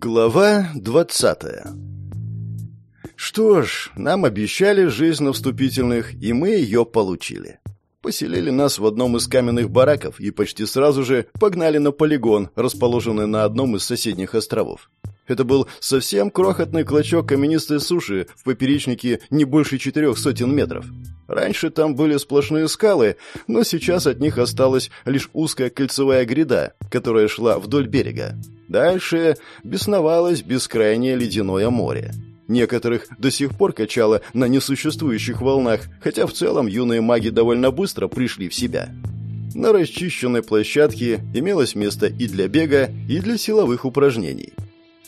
Глава двадцатая Что ж, нам обещали жизнь на вступительных, и мы ее получили. Поселили нас в одном из каменных бараков и почти сразу же погнали на полигон, расположенный на одном из соседних островов. Это был совсем крохотный клочок каменистой суши в поперечнике не больше четырех сотен метров. Раньше там были сплошные скалы, но сейчас от них осталась лишь узкая кольцевая гряда, которая шла вдоль берега. Дальше бесновалось бескрайнее ледяное море. Некоторых до сих пор качало на несуществующих волнах, хотя в целом юные маги довольно быстро пришли в себя. На расчищенной площадке имелось место и для бега, и для силовых упражнений.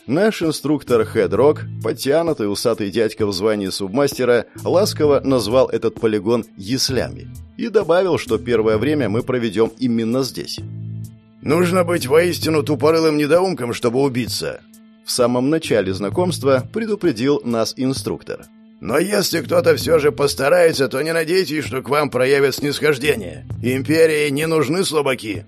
Наш инструктор Хедрок, подтянутый усатый дядька в звании субмастера, ласково назвал этот полигон «яслями» и добавил, что первое время мы проведем именно здесь. Нужно быть воистину тупорылым недоумком, чтобы убиться. В самом начале знакомства предупредил нас инструктор. Но если кто-то все же постарается, то не надейтесь, что к вам проявят снисхождение. Империи не нужны слабаки.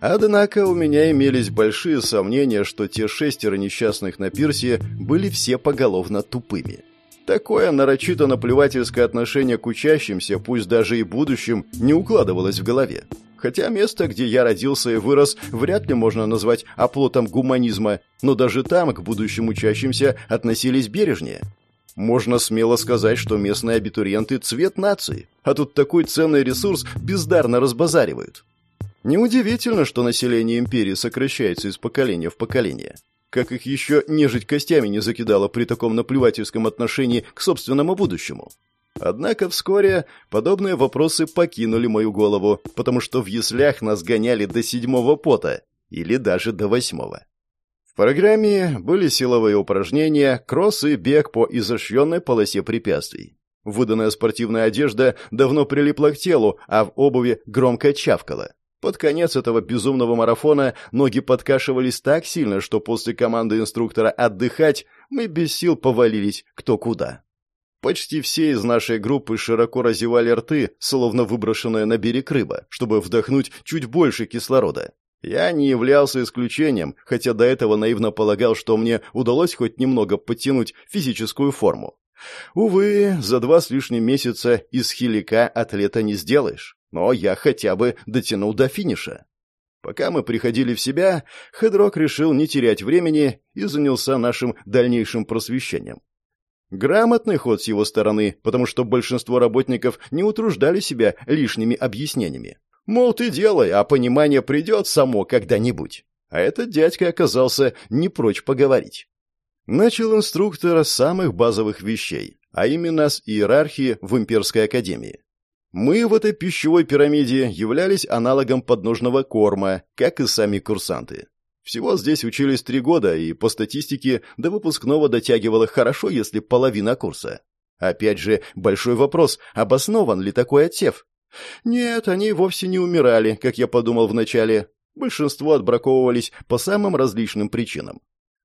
Однако у меня имелись большие сомнения, что те шестеро несчастных на пирсе были все поголовно тупыми. Такое нарочито наплевательское отношение к учащимся, пусть даже и будущим, не укладывалось в голове. Хотя место, где я родился и вырос, вряд ли можно назвать оплотом гуманизма, но даже там к будущим учащимся относились бережнее. Можно смело сказать, что местные абитуриенты – цвет нации, а тут такой ценный ресурс бездарно разбазаривают. Неудивительно, что население империи сокращается из поколения в поколение. Как их еще нежить костями не закидало при таком наплевательском отношении к собственному будущему. Однако вскоре подобные вопросы покинули мою голову, потому что в яслях нас гоняли до седьмого пота, или даже до восьмого. В программе были силовые упражнения, кросс и бег по изощренной полосе препятствий. Выданная спортивная одежда давно прилипла к телу, а в обуви громко чавкала. Под конец этого безумного марафона ноги подкашивались так сильно, что после команды инструктора «отдыхать» мы без сил повалились кто куда. Почти все из нашей группы широко разевали рты, словно выброшенная на берег рыба, чтобы вдохнуть чуть больше кислорода. Я не являлся исключением, хотя до этого наивно полагал, что мне удалось хоть немного подтянуть физическую форму. Увы, за два с лишним месяца из хилика атлета не сделаешь, но я хотя бы дотянул до финиша. Пока мы приходили в себя, Хедрок решил не терять времени и занялся нашим дальнейшим просвещением. Грамотный ход с его стороны, потому что большинство работников не утруждали себя лишними объяснениями. Мол, ты делай, а понимание придет само когда-нибудь. А этот дядька оказался не прочь поговорить. Начал инструктор с самых базовых вещей, а именно с иерархии в имперской академии. Мы в этой пищевой пирамиде являлись аналогом подножного корма, как и сами курсанты. Всего здесь учились три года, и по статистике до выпускного дотягивало хорошо, если половина курса. Опять же, большой вопрос, обоснован ли такой отсев? Нет, они вовсе не умирали, как я подумал вначале. Большинство отбраковывались по самым различным причинам.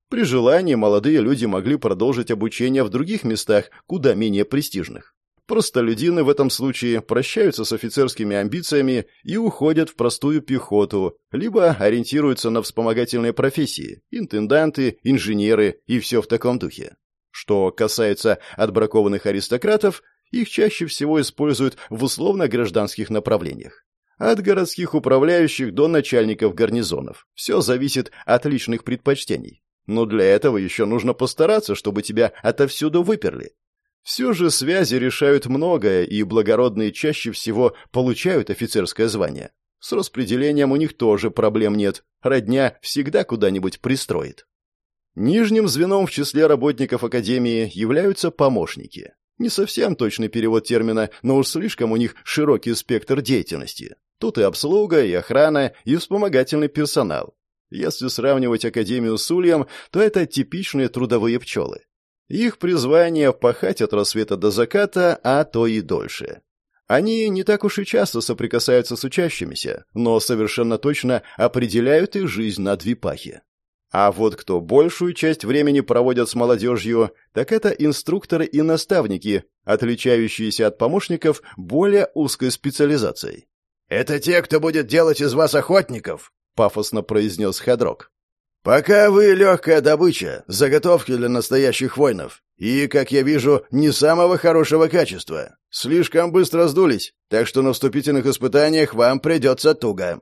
При желании молодые люди могли продолжить обучение в других местах, куда менее престижных. Простолюдины в этом случае прощаются с офицерскими амбициями и уходят в простую пехоту, либо ориентируются на вспомогательные профессии – интенданты, инженеры и все в таком духе. Что касается отбракованных аристократов, их чаще всего используют в условно-гражданских направлениях. От городских управляющих до начальников гарнизонов. Все зависит от личных предпочтений. Но для этого еще нужно постараться, чтобы тебя отовсюду выперли. Все же связи решают многое, и благородные чаще всего получают офицерское звание. С распределением у них тоже проблем нет. Родня всегда куда-нибудь пристроит. Нижним звеном в числе работников Академии являются помощники. Не совсем точный перевод термина, но уж слишком у них широкий спектр деятельности. Тут и обслуга, и охрана, и вспомогательный персонал. Если сравнивать Академию с Ульем, то это типичные трудовые пчелы. Их призвание – пахать от рассвета до заката, а то и дольше. Они не так уж и часто соприкасаются с учащимися, но совершенно точно определяют их жизнь на две пахи. А вот кто большую часть времени проводят с молодежью, так это инструкторы и наставники, отличающиеся от помощников более узкой специализацией. «Это те, кто будет делать из вас охотников», — пафосно произнес Хадрок. «Пока вы легкая добыча, заготовки для настоящих воинов. И, как я вижу, не самого хорошего качества. Слишком быстро сдулись, так что на вступительных испытаниях вам придется туго».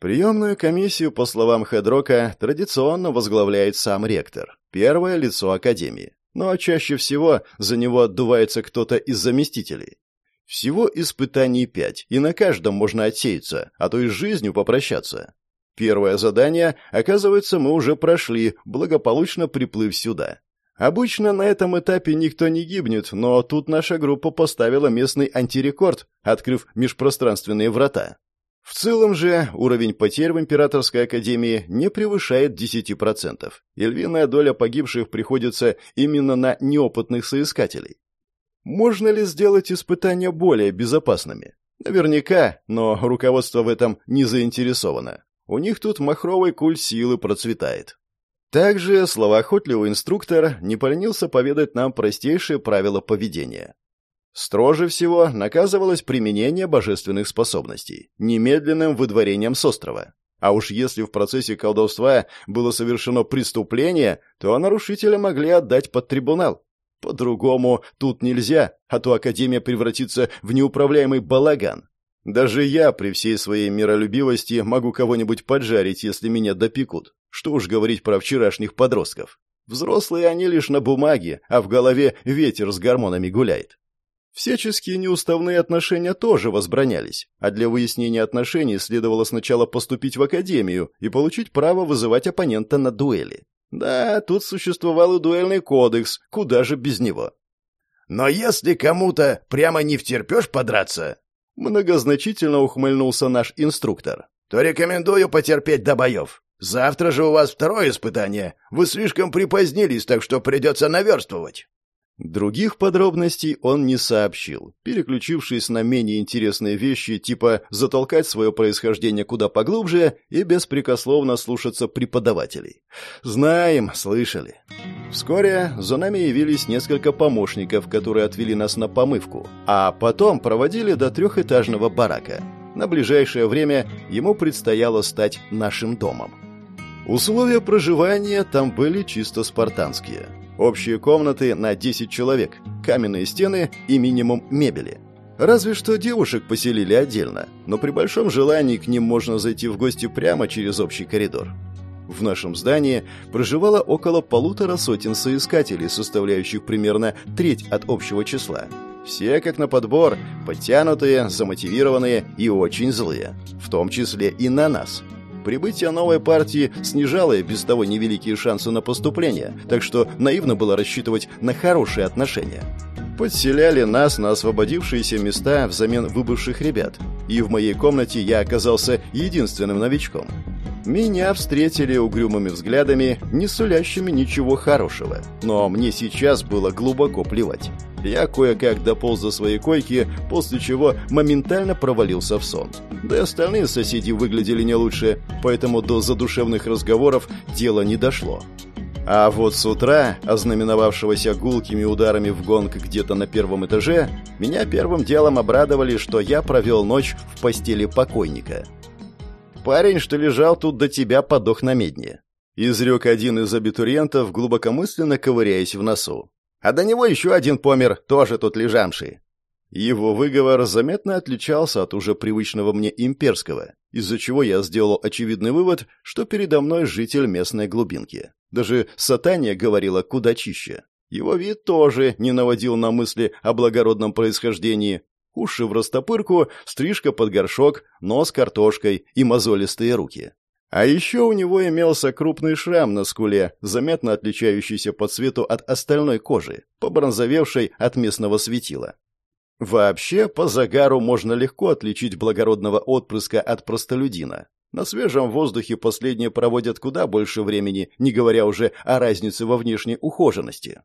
Приемную комиссию, по словам Хедрока, традиционно возглавляет сам ректор, первое лицо Академии. Но чаще всего за него отдувается кто-то из заместителей. Всего испытаний пять, и на каждом можно отсеяться, а то и с жизнью попрощаться. Первое задание, оказывается, мы уже прошли, благополучно приплыв сюда. Обычно на этом этапе никто не гибнет, но тут наша группа поставила местный антирекорд, открыв межпространственные врата. В целом же уровень потерь в Императорской Академии не превышает 10%, и львиная доля погибших приходится именно на неопытных соискателей. Можно ли сделать испытания более безопасными? Наверняка, но руководство в этом не заинтересовано. У них тут махровый куль силы процветает. Также словоохотливый инструктор не поленился поведать нам простейшие правила поведения. Строже всего наказывалось применение божественных способностей, немедленным выдворением с острова. А уж если в процессе колдовства было совершено преступление, то нарушителя могли отдать под трибунал. По-другому тут нельзя, а то Академия превратится в неуправляемый балаган. Даже я, при всей своей миролюбивости, могу кого-нибудь поджарить, если меня допекут. Что уж говорить про вчерашних подростков. Взрослые они лишь на бумаге, а в голове ветер с гормонами гуляет. Всяческие неуставные отношения тоже возбранялись, а для выяснения отношений следовало сначала поступить в академию и получить право вызывать оппонента на дуэли. Да, тут существовал и дуэльный кодекс, куда же без него. «Но если кому-то прямо не втерпешь подраться...» Многозначительно ухмыльнулся наш инструктор. «То рекомендую потерпеть до боев. Завтра же у вас второе испытание. Вы слишком припозднились, так что придется наверстывать». Других подробностей он не сообщил, переключившись на менее интересные вещи, типа затолкать свое происхождение куда поглубже и беспрекословно слушаться преподавателей. Знаем, слышали. Вскоре за нами явились несколько помощников, которые отвели нас на помывку, а потом проводили до трехэтажного барака. На ближайшее время ему предстояло стать нашим домом. Условия проживания там были чисто спартанские – Общие комнаты на 10 человек, каменные стены и минимум мебели. Разве что девушек поселили отдельно, но при большом желании к ним можно зайти в гости прямо через общий коридор. В нашем здании проживало около полутора сотен соискателей, составляющих примерно треть от общего числа. Все, как на подбор, подтянутые, замотивированные и очень злые, в том числе и на нас – Прибытие новой партии снижало и без того невеликие шансы на поступление, так что наивно было рассчитывать на хорошие отношения. Подселяли нас на освободившиеся места взамен выбывших ребят, и в моей комнате я оказался единственным новичком. Меня встретили угрюмыми взглядами, не сулящими ничего хорошего, но мне сейчас было глубоко плевать. Я кое-как дополз до своей койки, после чего моментально провалился в сон. Да и остальные соседи выглядели не лучше, поэтому до задушевных разговоров дело не дошло. А вот с утра, ознаменовавшегося гулкими ударами в гонг где-то на первом этаже, меня первым делом обрадовали, что я провел ночь в постели покойника. «Парень, что лежал тут до тебя, подох на медне», — изрек один из абитуриентов, глубокомысленно ковыряясь в носу. А до него еще один помер, тоже тут лежамший. Его выговор заметно отличался от уже привычного мне имперского, из-за чего я сделал очевидный вывод, что передо мной житель местной глубинки. Даже сатания говорила куда чище. Его вид тоже не наводил на мысли о благородном происхождении. Уши в растопырку, стрижка под горшок, нос картошкой и мозолистые руки. А еще у него имелся крупный шрам на скуле, заметно отличающийся по цвету от остальной кожи, побронзовевшей от местного светила. Вообще, по загару можно легко отличить благородного отпрыска от простолюдина. На свежем воздухе последние проводят куда больше времени, не говоря уже о разнице во внешней ухоженности.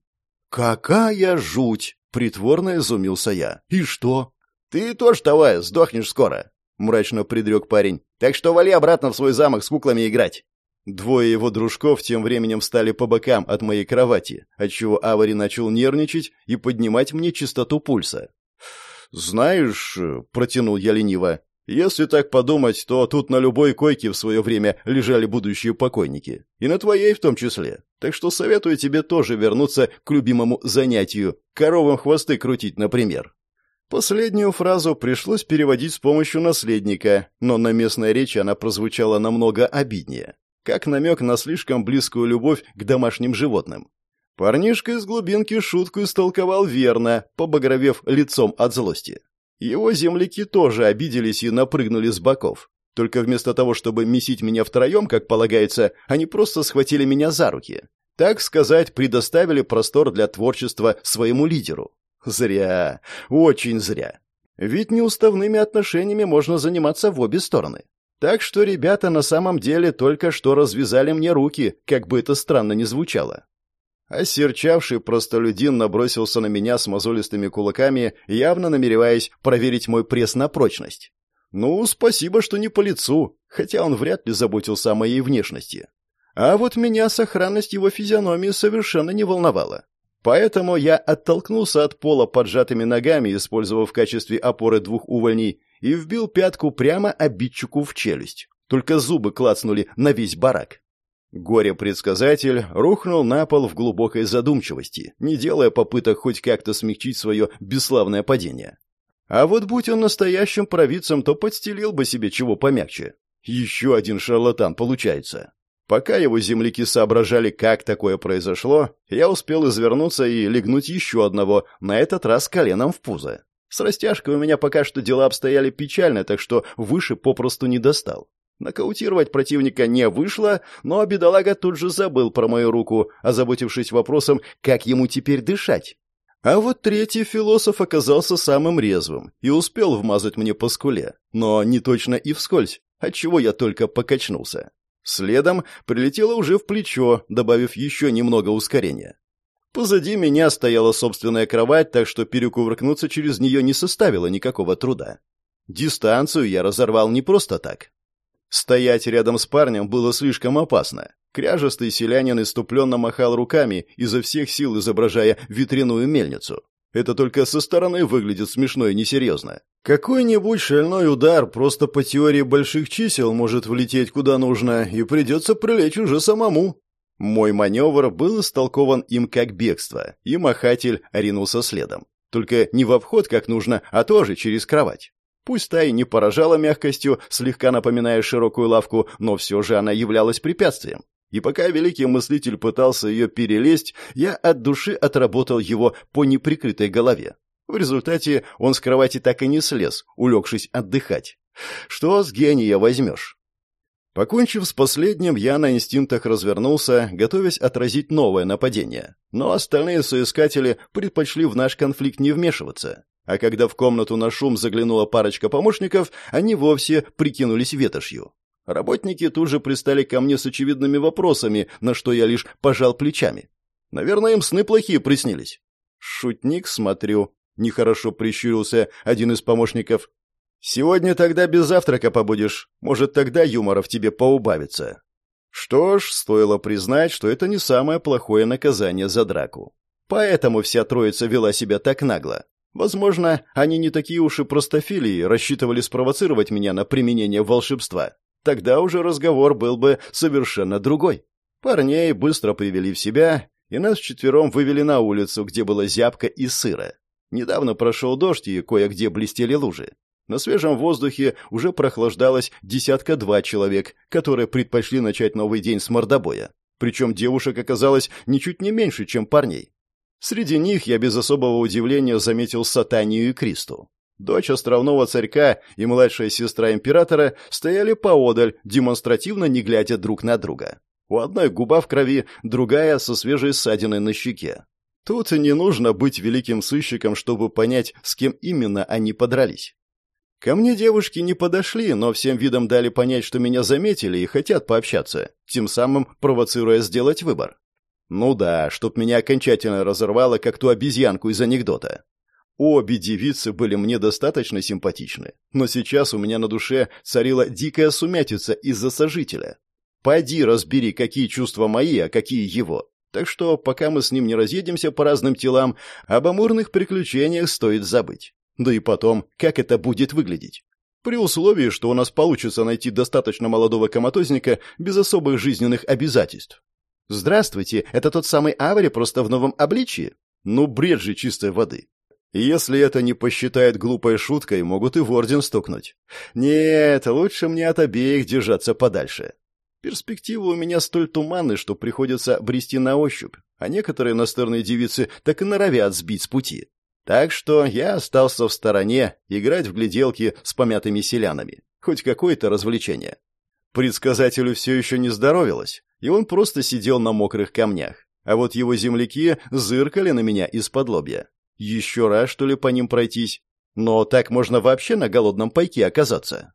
«Какая жуть!» — притворно изумился я. «И что?» «Ты тоже давай, сдохнешь скоро!» — мрачно предрек парень. «Так что вали обратно в свой замок с куклами играть». Двое его дружков тем временем встали по бокам от моей кровати, отчего Авари начал нервничать и поднимать мне частоту пульса. «Знаешь...» — протянул я лениво. Если так подумать, то тут на любой койке в свое время лежали будущие покойники. И на твоей в том числе. Так что советую тебе тоже вернуться к любимому занятию – коровам хвосты крутить, например. Последнюю фразу пришлось переводить с помощью наследника, но на местной речи она прозвучала намного обиднее, как намек на слишком близкую любовь к домашним животным. Парнишка из глубинки шутку истолковал верно, побагровев лицом от злости. Его земляки тоже обиделись и напрыгнули с боков. Только вместо того, чтобы месить меня втроем, как полагается, они просто схватили меня за руки. Так сказать, предоставили простор для творчества своему лидеру. Зря. Очень зря. Ведь неуставными отношениями можно заниматься в обе стороны. Так что ребята на самом деле только что развязали мне руки, как бы это странно ни звучало. Осерчавший простолюдин набросился на меня с мозолистыми кулаками, явно намереваясь проверить мой пресс на прочность. Ну, спасибо, что не по лицу, хотя он вряд ли заботился о моей внешности. А вот меня сохранность его физиономии совершенно не волновала. Поэтому я оттолкнулся от пола поджатыми ногами, использовав в качестве опоры двух увольней, и вбил пятку прямо обидчику в челюсть. Только зубы клацнули на весь барак. Горе-предсказатель рухнул на пол в глубокой задумчивости, не делая попыток хоть как-то смягчить свое бесславное падение. А вот будь он настоящим провидцем, то подстелил бы себе чего помягче. Еще один шарлатан получается. Пока его земляки соображали, как такое произошло, я успел извернуться и легнуть еще одного, на этот раз коленом в пузо. С растяжкой у меня пока что дела обстояли печально, так что выше попросту не достал. Нокаутировать противника не вышло, но бедолага тут же забыл про мою руку, озаботившись вопросом, как ему теперь дышать. А вот третий философ оказался самым резвым и успел вмазать мне по скуле, но не точно и вскользь, отчего я только покачнулся. Следом прилетело уже в плечо, добавив еще немного ускорения. Позади меня стояла собственная кровать, так что перекувыркнуться через нее не составило никакого труда. Дистанцию я разорвал не просто так. Стоять рядом с парнем было слишком опасно. Кряжестый селянин иступленно махал руками, изо всех сил изображая ветряную мельницу. Это только со стороны выглядит смешно и несерьезно. Какой-нибудь шальной удар просто по теории больших чисел может влететь куда нужно, и придется прилечь уже самому. Мой маневр был истолкован им как бегство, и махатель ринулся следом. Только не в обход, как нужно, а тоже через кровать. Пусть та и не поражала мягкостью, слегка напоминая широкую лавку, но все же она являлась препятствием. И пока великий мыслитель пытался ее перелезть, я от души отработал его по неприкрытой голове. В результате он с кровати так и не слез, улегшись отдыхать. Что с гения возьмешь? Покончив с последним, я на инстинктах развернулся, готовясь отразить новое нападение. Но остальные соискатели предпочли в наш конфликт не вмешиваться. А когда в комнату на шум заглянула парочка помощников, они вовсе прикинулись ветошью. Работники тут же пристали ко мне с очевидными вопросами, на что я лишь пожал плечами. Наверное, им сны плохие приснились. Шутник, смотрю. Нехорошо прищурился один из помощников. Сегодня тогда без завтрака побудешь. Может, тогда юмора в тебе поубавится. Что ж, стоило признать, что это не самое плохое наказание за драку. Поэтому вся троица вела себя так нагло. Возможно, они не такие уж и простофилии, рассчитывали спровоцировать меня на применение волшебства. Тогда уже разговор был бы совершенно другой. Парней быстро привели в себя, и нас четвером вывели на улицу, где было зябко и сыро. Недавно прошел дождь, и кое-где блестели лужи. На свежем воздухе уже прохлаждалось десятка-два человек, которые предпочли начать новый день с мордобоя. Причем девушек оказалось ничуть не меньше, чем парней. Среди них я без особого удивления заметил Сатанию и Кристу. Дочь островного царька и младшая сестра императора стояли поодаль, демонстративно не глядя друг на друга. У одной губа в крови, другая со свежей ссадиной на щеке. Тут не нужно быть великим сыщиком, чтобы понять, с кем именно они подрались. Ко мне девушки не подошли, но всем видом дали понять, что меня заметили и хотят пообщаться, тем самым провоцируя сделать выбор. Ну да, чтоб меня окончательно разорвало, как ту обезьянку из анекдота. Обе девицы были мне достаточно симпатичны, но сейчас у меня на душе царила дикая сумятица из-за сожителя. Пойди разбери, какие чувства мои, а какие его. Так что, пока мы с ним не разъедемся по разным телам, об амурных приключениях стоит забыть. Да и потом, как это будет выглядеть? При условии, что у нас получится найти достаточно молодого коматозника без особых жизненных обязательств. Здравствуйте, это тот самый Авари, просто в новом обличии? Ну, бред же чистой воды. Если это не посчитает глупой шуткой, могут и в орден стукнуть. Нет, лучше мне от обеих держаться подальше. Перспективы у меня столь туманны, что приходится брести на ощупь, а некоторые настырные девицы так и норовят сбить с пути. Так что я остался в стороне, играть в гляделки с помятыми селянами. Хоть какое-то развлечение. Предсказателю все еще не здоровилось, и он просто сидел на мокрых камнях. А вот его земляки зыркали на меня из-под лобья. Еще раз, что ли, по ним пройтись? Но так можно вообще на голодном пайке оказаться.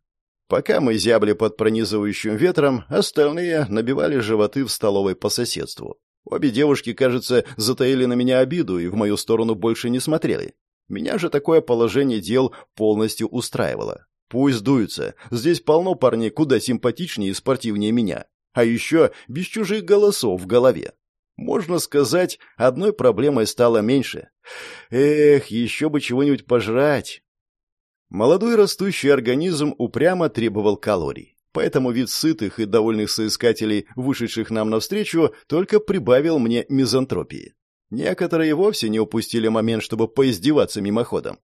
Пока мы зябли под пронизывающим ветром, остальные набивали животы в столовой по соседству. Обе девушки, кажется, затаили на меня обиду и в мою сторону больше не смотрели. Меня же такое положение дел полностью устраивало. Пусть дуются, здесь полно парней куда симпатичнее и спортивнее меня. А еще без чужих голосов в голове. Можно сказать, одной проблемой стало меньше. Эх, еще бы чего-нибудь пожрать. Молодой растущий организм упрямо требовал калорий. Поэтому вид сытых и довольных соискателей, вышедших нам навстречу, только прибавил мне мизантропии. Некоторые вовсе не упустили момент, чтобы поиздеваться мимоходом.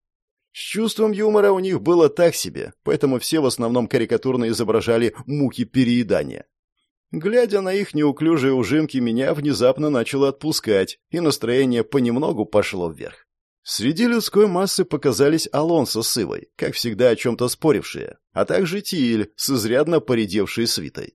С чувством юмора у них было так себе, поэтому все в основном карикатурно изображали муки переедания. Глядя на их неуклюжие ужимки, меня внезапно начало отпускать, и настроение понемногу пошло вверх. Среди людской массы показались Алонсо с Ивой, как всегда о чем-то спорившие, а также Тииль с изрядно поредевшей свитой.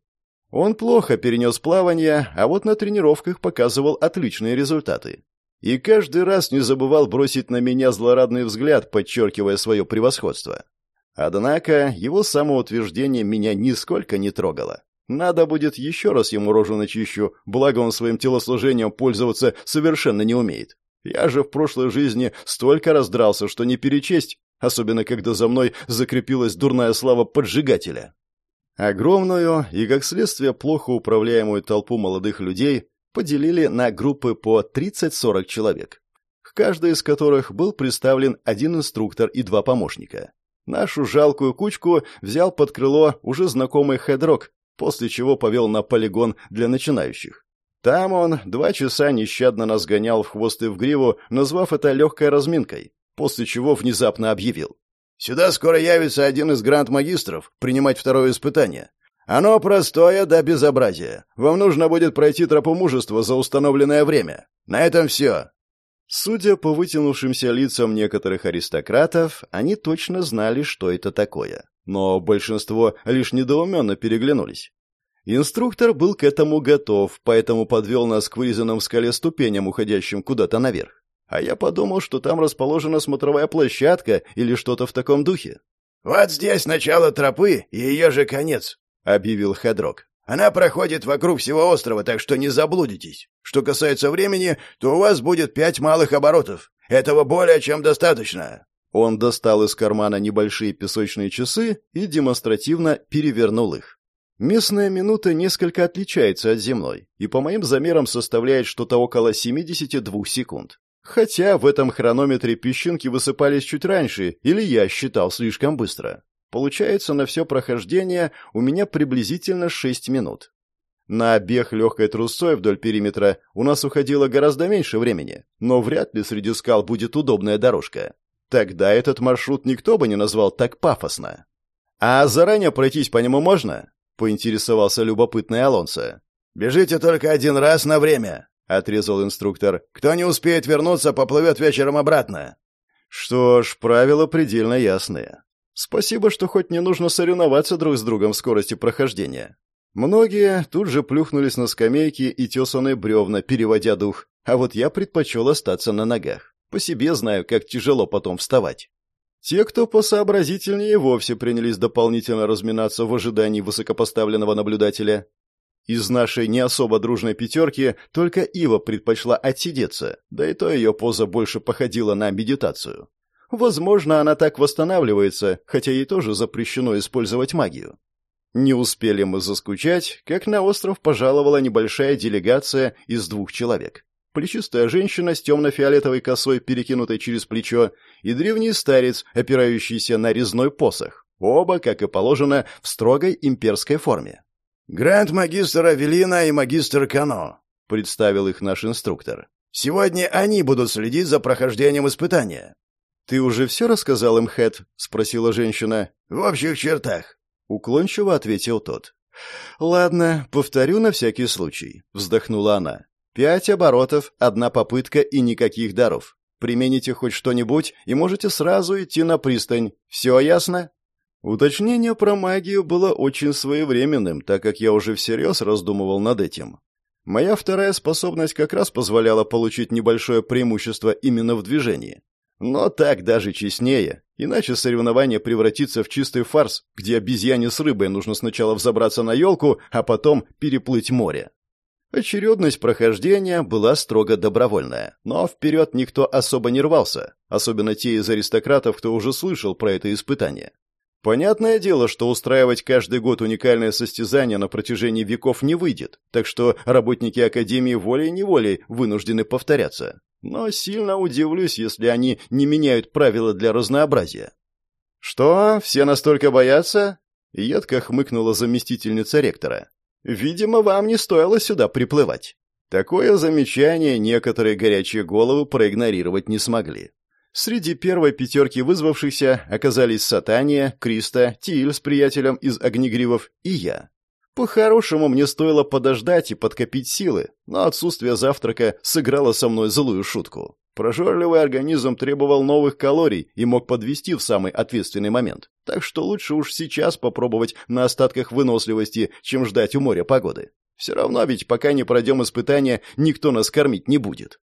Он плохо перенес плавание, а вот на тренировках показывал отличные результаты. И каждый раз не забывал бросить на меня злорадный взгляд, подчеркивая свое превосходство. Однако его самоутверждение меня нисколько не трогало. Надо будет еще раз ему рожу начищу, благо он своим телосложением пользоваться совершенно не умеет. Я же в прошлой жизни столько раздрался, что не перечесть, особенно когда за мной закрепилась дурная слава поджигателя. Огромную и, как следствие, плохо управляемую толпу молодых людей поделили на группы по 30-40 человек, к каждой из которых был представлен один инструктор и два помощника. Нашу жалкую кучку взял под крыло уже знакомый Хедрок, после чего повел на полигон для начинающих. Там он два часа нещадно нас гонял в хвост и в гриву, назвав это легкой разминкой, после чего внезапно объявил. «Сюда скоро явится один из гранд-магистров принимать второе испытание. Оно простое до безобразия. Вам нужно будет пройти тропу мужества за установленное время. На этом все». Судя по вытянувшимся лицам некоторых аристократов, они точно знали, что это такое. Но большинство лишь недоуменно переглянулись. Инструктор был к этому готов, поэтому подвел нас к вырезанным в скале ступеням, уходящим куда-то наверх. А я подумал, что там расположена смотровая площадка или что-то в таком духе. «Вот здесь начало тропы и ее же конец», — объявил Хедрок. «Она проходит вокруг всего острова, так что не заблудитесь. Что касается времени, то у вас будет пять малых оборотов. Этого более чем достаточно». Он достал из кармана небольшие песочные часы и демонстративно перевернул их. Местная минута несколько отличается от земной, и по моим замерам составляет что-то около 72 секунд. Хотя в этом хронометре песчинки высыпались чуть раньше, или я считал слишком быстро. Получается, на все прохождение у меня приблизительно 6 минут. На бег легкой трусой вдоль периметра у нас уходило гораздо меньше времени, но вряд ли среди скал будет удобная дорожка. Тогда этот маршрут никто бы не назвал так пафосно. А заранее пройтись по нему можно? Поинтересовался любопытный Алонсо. «Бежите только один раз на время», — отрезал инструктор. «Кто не успеет вернуться, поплывет вечером обратно». Что ж, правила предельно ясные. Спасибо, что хоть не нужно соревноваться друг с другом в скорости прохождения. Многие тут же плюхнулись на скамейки и тесаные бревна, переводя дух, а вот я предпочел остаться на ногах. По себе знаю, как тяжело потом вставать. Те, кто посообразительнее, вовсе принялись дополнительно разминаться в ожидании высокопоставленного наблюдателя. Из нашей не особо дружной пятерки только Ива предпочла отсидеться, да и то ее поза больше походила на медитацию. Возможно, она так восстанавливается, хотя ей тоже запрещено использовать магию. Не успели мы заскучать, как на остров пожаловала небольшая делегация из двух человек плечистая женщина с темно-фиолетовой косой, перекинутой через плечо, и древний старец, опирающийся на резной посох. Оба, как и положено, в строгой имперской форме. «Гранд-магистр Авелина и магистр Кано», — представил их наш инструктор. «Сегодня они будут следить за прохождением испытания». «Ты уже все рассказал им, Хэт?» — спросила женщина. «В общих чертах», — уклончиво ответил тот. «Ладно, повторю на всякий случай», — вздохнула она. «Пять оборотов, одна попытка и никаких даров. Примените хоть что-нибудь, и можете сразу идти на пристань. Все ясно?» Уточнение про магию было очень своевременным, так как я уже всерьез раздумывал над этим. Моя вторая способность как раз позволяла получить небольшое преимущество именно в движении. Но так даже честнее, иначе соревнование превратится в чистый фарс, где обезьяне с рыбой нужно сначала взобраться на елку, а потом переплыть море. Очередность прохождения была строго добровольная, но вперед никто особо не рвался, особенно те из аристократов, кто уже слышал про это испытание. Понятное дело, что устраивать каждый год уникальное состязание на протяжении веков не выйдет, так что работники Академии волей-неволей вынуждены повторяться. Но сильно удивлюсь, если они не меняют правила для разнообразия. «Что, все настолько боятся?» — едко хмыкнула заместительница ректора. «Видимо, вам не стоило сюда приплывать». Такое замечание некоторые горячие головы проигнорировать не смогли. Среди первой пятерки вызвавшихся оказались Сатания, Криста, Тиль с приятелем из Огнегривов и я. По-хорошему, мне стоило подождать и подкопить силы, но отсутствие завтрака сыграло со мной злую шутку. Прожорливый организм требовал новых калорий и мог подвести в самый ответственный момент. Так что лучше уж сейчас попробовать на остатках выносливости, чем ждать у моря погоды. Все равно ведь пока не пройдем испытания, никто нас кормить не будет.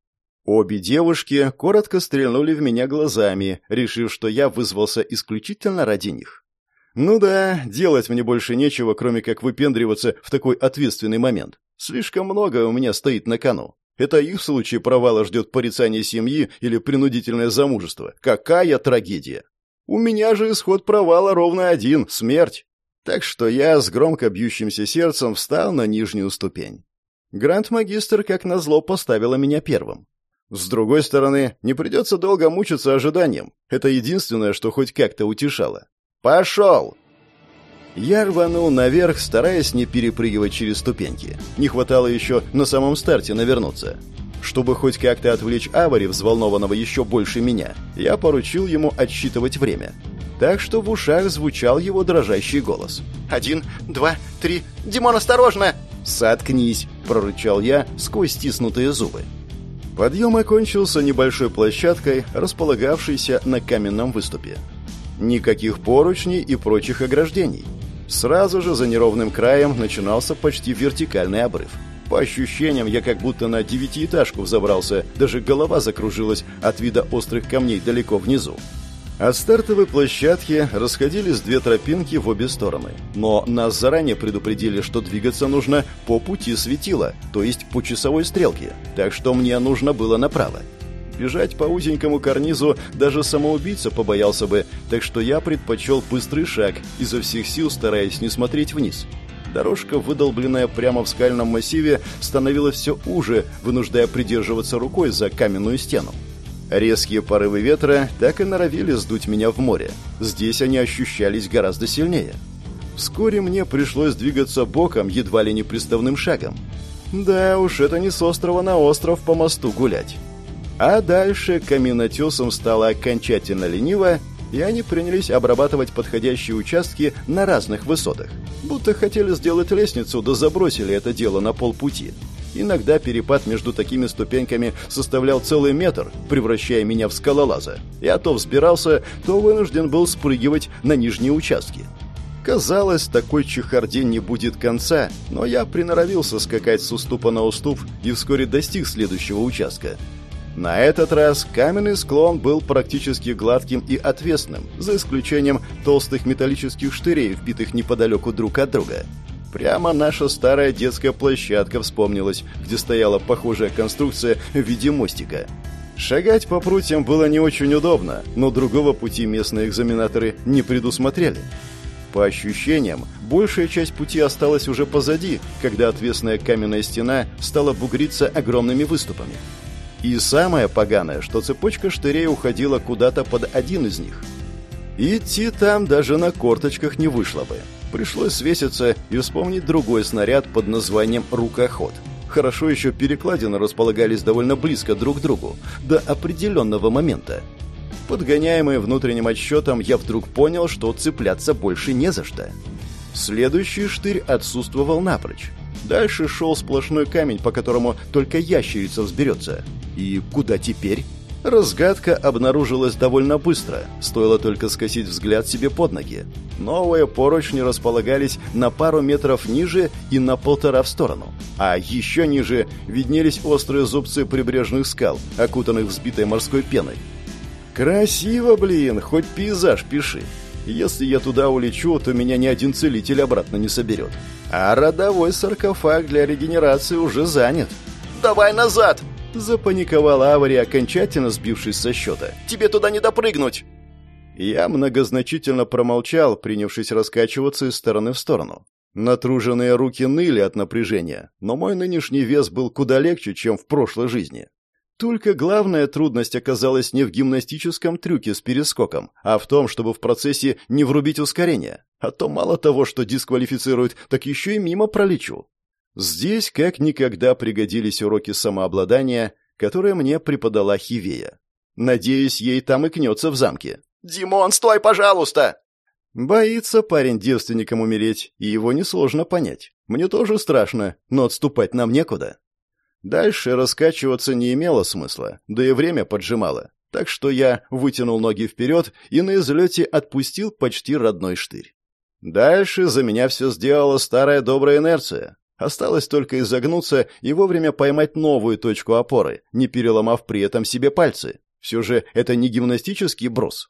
Обе девушки коротко стрельнули в меня глазами, решив, что я вызвался исключительно ради них. Ну да, делать мне больше нечего, кроме как выпендриваться в такой ответственный момент. Слишком много у меня стоит на кону. Это их в случае провала ждет порицание семьи или принудительное замужество. Какая трагедия! У меня же исход провала ровно один — смерть. Так что я с громко бьющимся сердцем встал на нижнюю ступень. Гранд-магистр, как назло, поставила меня первым. С другой стороны, не придется долго мучиться ожиданием. Это единственное, что хоть как-то утешало. «Пошел!» Я рванул наверх, стараясь не перепрыгивать через ступеньки. Не хватало еще на самом старте навернуться. Чтобы хоть как-то отвлечь Авари, взволнованного еще больше меня, я поручил ему отсчитывать время. Так что в ушах звучал его дрожащий голос. «Один, два, три... Димон, осторожно!» «Соткнись!» – прорычал я сквозь стиснутые зубы. Подъем окончился небольшой площадкой, располагавшейся на каменном выступе. Никаких поручней и прочих ограждений. Сразу же за неровным краем начинался почти вертикальный обрыв. По ощущениям, я как будто на девятиэтажку взобрался, даже голова закружилась от вида острых камней далеко внизу. От стартовой площадки расходились две тропинки в обе стороны. Но нас заранее предупредили, что двигаться нужно по пути светила, то есть по часовой стрелке. Так что мне нужно было направо. Бежать по узенькому карнизу даже самоубийца побоялся бы, так что я предпочел быстрый шаг, изо всех сил стараясь не смотреть вниз. Дорожка, выдолбленная прямо в скальном массиве, становилась все уже, вынуждая придерживаться рукой за каменную стену. Резкие порывы ветра так и норовили сдуть меня в море. Здесь они ощущались гораздо сильнее. Вскоре мне пришлось двигаться боком, едва ли не приставным шагом. Да уж, это не с острова на остров по мосту гулять. А дальше каменотесом стало окончательно лениво, и они принялись обрабатывать подходящие участки на разных высотах. Будто хотели сделать лестницу, да забросили это дело на полпути. Иногда перепад между такими ступеньками составлял целый метр, превращая меня в скалолаза. Я то взбирался, то вынужден был спрыгивать на нижние участки. Казалось, такой чехарде не будет конца, но я приноровился скакать с уступа на уступ и вскоре достиг следующего участка. На этот раз каменный склон был практически гладким и отвесным, за исключением толстых металлических штырей, вбитых неподалеку друг от друга. Прямо наша старая детская площадка вспомнилась, где стояла похожая конструкция в виде мостика. Шагать по прутьям было не очень удобно, но другого пути местные экзаменаторы не предусмотрели. По ощущениям, большая часть пути осталась уже позади, когда отвесная каменная стена стала бугриться огромными выступами. И самое поганое, что цепочка штырей уходила куда-то под один из них – Идти там даже на корточках не вышло бы. Пришлось свеситься и вспомнить другой снаряд под названием «Рукоход». Хорошо еще перекладины располагались довольно близко друг к другу, до определенного момента. Подгоняемый внутренним отсчетом, я вдруг понял, что цепляться больше не за что. Следующий штырь отсутствовал напрочь. Дальше шел сплошной камень, по которому только ящерица взберется. И куда теперь? Разгадка обнаружилась довольно быстро, стоило только скосить взгляд себе под ноги. Новые поручни располагались на пару метров ниже и на полтора в сторону. А еще ниже виднелись острые зубцы прибрежных скал, окутанных взбитой морской пеной. «Красиво, блин, хоть пейзаж пиши. Если я туда улечу, то меня ни один целитель обратно не соберет. А родовой саркофаг для регенерации уже занят». «Давай назад!» Запаниковала Авари, окончательно сбившись со счета. «Тебе туда не допрыгнуть!» Я многозначительно промолчал, принявшись раскачиваться из стороны в сторону. Натруженные руки ныли от напряжения, но мой нынешний вес был куда легче, чем в прошлой жизни. Только главная трудность оказалась не в гимнастическом трюке с перескоком, а в том, чтобы в процессе не врубить ускорение. А то мало того, что дисквалифицируют, так еще и мимо пролечу. Здесь как никогда пригодились уроки самообладания, которые мне преподала Хивея. Надеюсь, ей там и кнется в замке. «Димон, стой, пожалуйста!» Боится парень девственником умереть, и его несложно понять. Мне тоже страшно, но отступать нам некуда. Дальше раскачиваться не имело смысла, да и время поджимало. Так что я вытянул ноги вперед и на излете отпустил почти родной штырь. Дальше за меня все сделала старая добрая инерция. Осталось только изогнуться и вовремя поймать новую точку опоры, не переломав при этом себе пальцы. Все же это не гимнастический брос.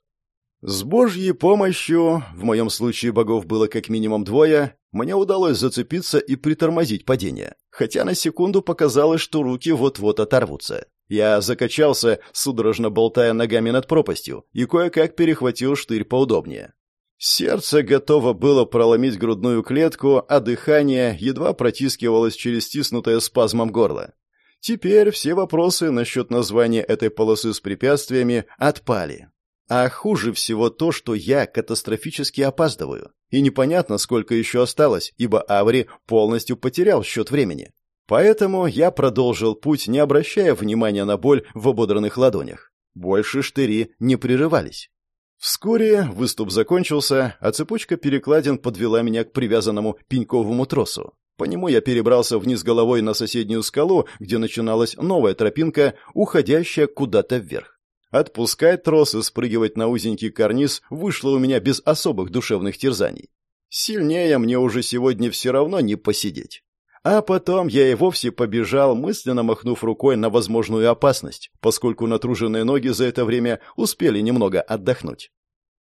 С Божьей помощью, в моем случае богов было как минимум двое, мне удалось зацепиться и притормозить падение. Хотя на секунду показалось, что руки вот-вот оторвутся. Я закачался, судорожно болтая ногами над пропастью, и кое-как перехватил штырь поудобнее. Сердце готово было проломить грудную клетку, а дыхание едва протискивалось через стиснутое спазмом горло. Теперь все вопросы насчет названия этой полосы с препятствиями отпали. А хуже всего то, что я катастрофически опаздываю. И непонятно, сколько еще осталось, ибо Аври полностью потерял счет времени. Поэтому я продолжил путь, не обращая внимания на боль в ободранных ладонях. Больше штыри не прерывались. Вскоре выступ закончился, а цепочка перекладин подвела меня к привязанному пеньковому тросу. По нему я перебрался вниз головой на соседнюю скалу, где начиналась новая тропинка, уходящая куда-то вверх. Отпускать трос и спрыгивать на узенький карниз вышло у меня без особых душевных терзаний. Сильнее мне уже сегодня все равно не посидеть. А потом я и вовсе побежал, мысленно махнув рукой на возможную опасность, поскольку натруженные ноги за это время успели немного отдохнуть.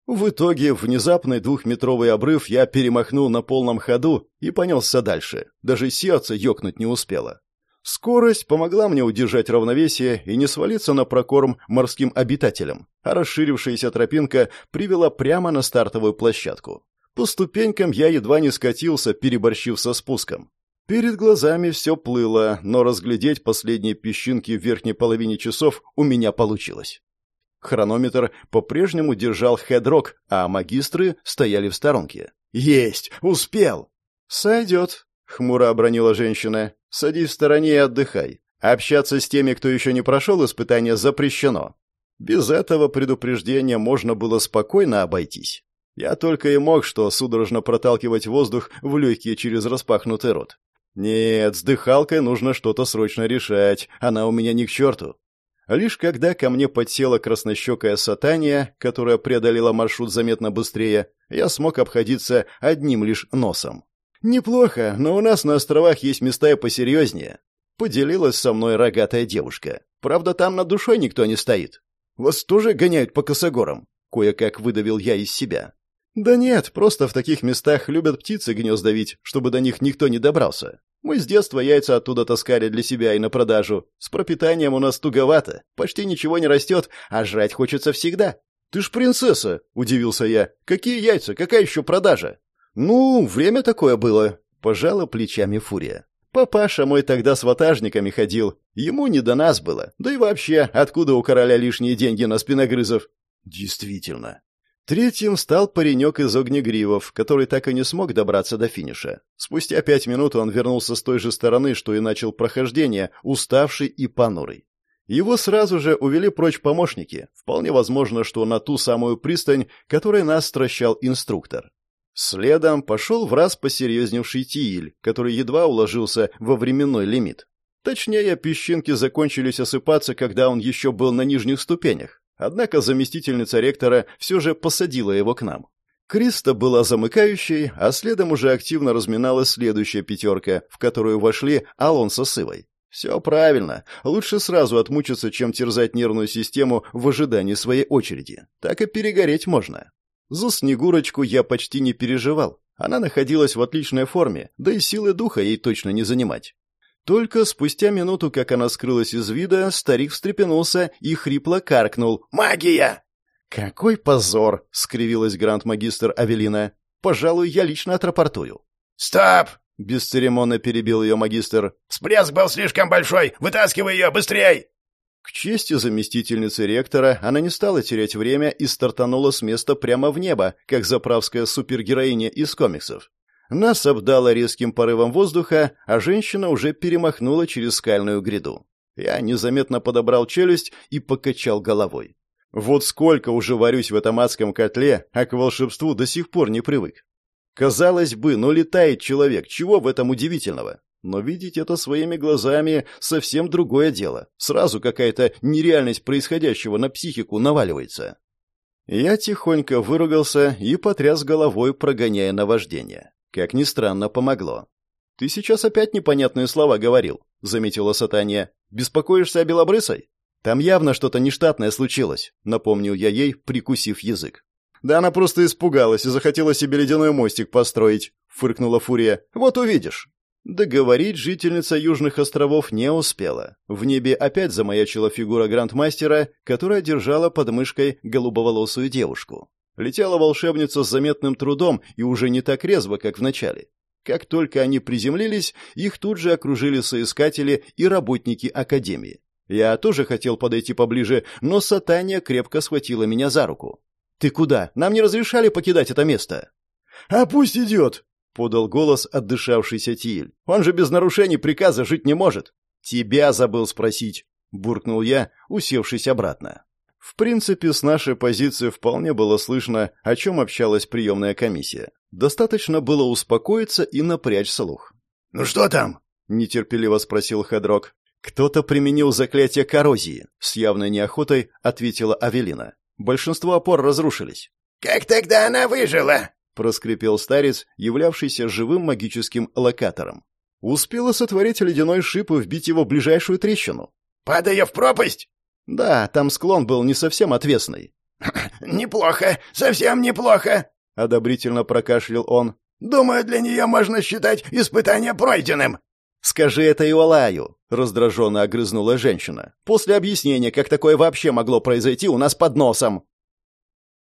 В итоге внезапный двухметровый обрыв я перемахнул на полном ходу и понесся дальше. Даже сердце ёкнуть не успело. Скорость помогла мне удержать равновесие и не свалиться на прокорм морским обитателям, а расширившаяся тропинка привела прямо на стартовую площадку. По ступенькам я едва не скатился, переборщив со спуском. Перед глазами все плыло, но разглядеть последние песчинки в верхней половине часов у меня получилось. Хронометр по-прежнему держал хедрок, а магистры стояли в сторонке. «Есть! Успел!» «Сойдет», — хмуро обронила женщина. «Садись в стороне и отдыхай. Общаться с теми, кто еще не прошел испытание, запрещено». Без этого предупреждения можно было спокойно обойтись. Я только и мог что судорожно проталкивать воздух в легкие через распахнутый рот. Нет, с дыхалкой нужно что-то срочно решать, она у меня не к черту. Лишь когда ко мне подсела краснощекая сатания, которая преодолела маршрут заметно быстрее, я смог обходиться одним лишь носом. «Неплохо, но у нас на островах есть места и посерьезнее», — поделилась со мной рогатая девушка. «Правда, там над душой никто не стоит. Вас тоже гоняют по косогорам?» Кое-как выдавил я из себя. «Да нет, просто в таких местах любят птицы гнезда вить, чтобы до них никто не добрался. Мы с детства яйца оттуда таскали для себя и на продажу. С пропитанием у нас туговато, почти ничего не растет, а жрать хочется всегда». «Ты ж принцесса!» — удивился я. «Какие яйца? Какая еще продажа?» «Ну, время такое было», — пожала плечами Фурия. «Папаша мой тогда с ватажниками ходил. Ему не до нас было. Да и вообще, откуда у короля лишние деньги на спиногрызов?» «Действительно. Третьим стал паренек из огнегривов, который так и не смог добраться до финиша. Спустя пять минут он вернулся с той же стороны, что и начал прохождение, уставший и понурый. Его сразу же увели прочь помощники. Вполне возможно, что на ту самую пристань, которой нас стращал инструктор. Следом пошел в раз посерьезневший Тииль, который едва уложился во временной лимит. Точнее, песчинки закончились осыпаться, когда он еще был на нижних ступенях. Однако заместительница ректора все же посадила его к нам. Криста была замыкающей, а следом уже активно разминалась следующая пятерка, в которую вошли Алонсо с Ивой. Все правильно. Лучше сразу отмучиться, чем терзать нервную систему в ожидании своей очереди. Так и перегореть можно. За Снегурочку я почти не переживал. Она находилась в отличной форме, да и силы духа ей точно не занимать. Только спустя минуту, как она скрылась из вида, старик встрепенулся и хрипло каркнул «Магия!» «Какой позор!» — скривилась гранд-магистр Авелина. «Пожалуй, я лично отрапортую». «Стоп!» — бесцеремонно перебил ее магистр. «Всплеск был слишком большой! Вытаскивай ее, быстрей!» К чести заместительницы ректора, она не стала терять время и стартанула с места прямо в небо, как заправская супергероиня из комиксов. Нас обдало резким порывом воздуха, а женщина уже перемахнула через скальную гряду. Я незаметно подобрал челюсть и покачал головой. Вот сколько уже варюсь в этом адском котле, а к волшебству до сих пор не привык. Казалось бы, но летает человек, чего в этом удивительного? Но видеть это своими глазами совсем другое дело. Сразу какая-то нереальность происходящего на психику наваливается. Я тихонько выругался и потряс головой, прогоняя наваждение. Как ни странно, помогло. «Ты сейчас опять непонятные слова говорил», — заметила Сатания. «Беспокоишься о Белобрысой?» «Там явно что-то нештатное случилось», — напомнил я ей, прикусив язык. «Да она просто испугалась и захотела себе ледяной мостик построить», — фыркнула Фурия. «Вот увидишь». Договорить жительница Южных островов не успела. В небе опять замаячила фигура грандмастера, которая держала под мышкой голубоволосую девушку. Летела волшебница с заметным трудом и уже не так резво, как в начале. Как только они приземлились, их тут же окружили соискатели и работники Академии. Я тоже хотел подойти поближе, но Сатания крепко схватила меня за руку. «Ты куда? Нам не разрешали покидать это место». «А пусть идет!» — подал голос отдышавшийся Тиль. «Он же без нарушений приказа жить не может». «Тебя забыл спросить», — буркнул я, усевшись обратно. В принципе, с нашей позиции вполне было слышно, о чем общалась приемная комиссия. Достаточно было успокоиться и напрячь слух. «Ну что там?» — нетерпеливо спросил Хедрок. «Кто-то применил заклятие коррозии», — с явной неохотой ответила Авелина. «Большинство опор разрушились». «Как тогда она выжила?» — проскрипел старец, являвшийся живым магическим локатором. Успела сотворить ледяной шип и вбить его в ближайшую трещину. «Падая в пропасть?» Да, там склон был не совсем отвесный. «Неплохо, совсем неплохо», — одобрительно прокашлял он. «Думаю, для нее можно считать испытание пройденным». «Скажи это Иолаю», — раздраженно огрызнула женщина. «После объяснения, как такое вообще могло произойти у нас под носом».